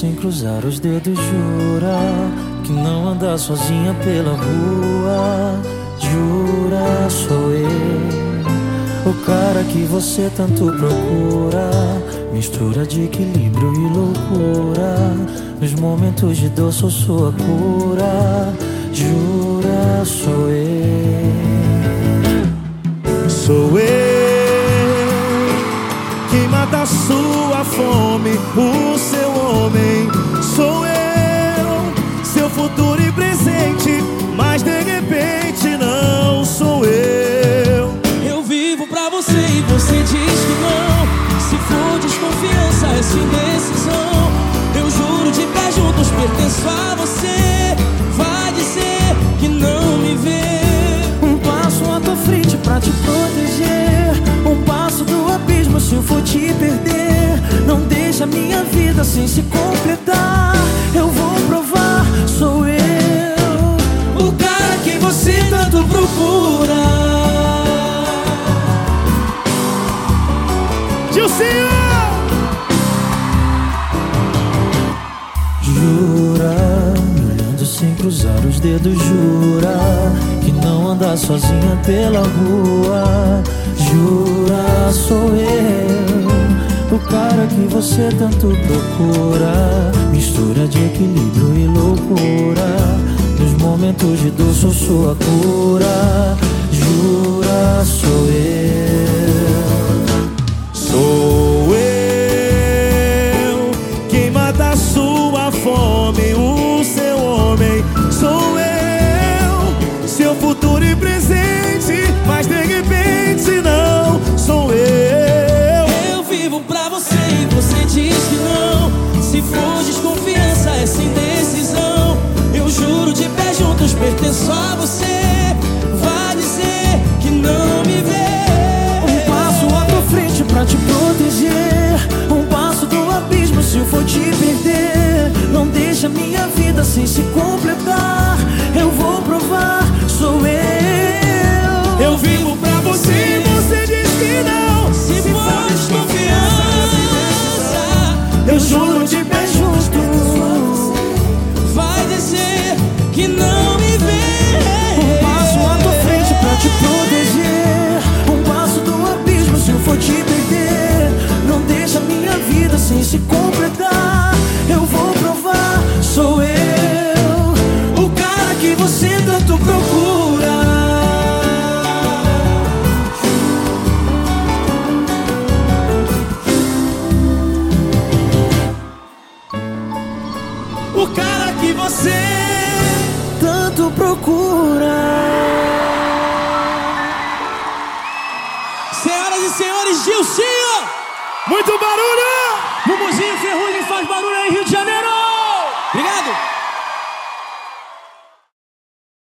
sem cruzar os dedos, jura que não anda sozinha pela rua. Jura, sou eu, o cara que você tanto procura. Mistura de equilíbrio e loucura. Nos momentos de dor, sou sua cura. Jura, sou eu. Sou eu quem mata sua fome, que não me vê. Um passo à tua frente pra te proteger. Um passo do abismo se eu for te perder. Não deixa minha vida sem se completar. Eu vou provar, sou eu. O cara que você tanto procura. Gilcinho! Sem dedos, jura que não anda sozinha pela rua. Jura, sou eu, o cara que você tanto procura. Mistura de equilíbrio e loucura. Nos momentos de dor, sou sua cura. Jura, presente, mas de repente não sou eu. Eu vivo pra você e você diz que não. Se for desconfiança, essa indecisão, eu juro de pé juntos pertenço a você. Vai dizer que não me vê. Um passo à tua frente pra te proteger. Um passo do abismo se eu for te perder. Não deixa minha vida sem se completar. Que não me vê. Um passo à tua frente pra te proteger. Um passo do abismo se eu for te perder. Não deixa minha vida sem se completar. Eu vou provar, sou eu. O cara que você tanto procura. O cara que você procura. Senhoras e senhores, Gilcinho! muito barulho! Mumuzinho Ferrugem faz barulho aí, Rio de Janeiro! Obrigado!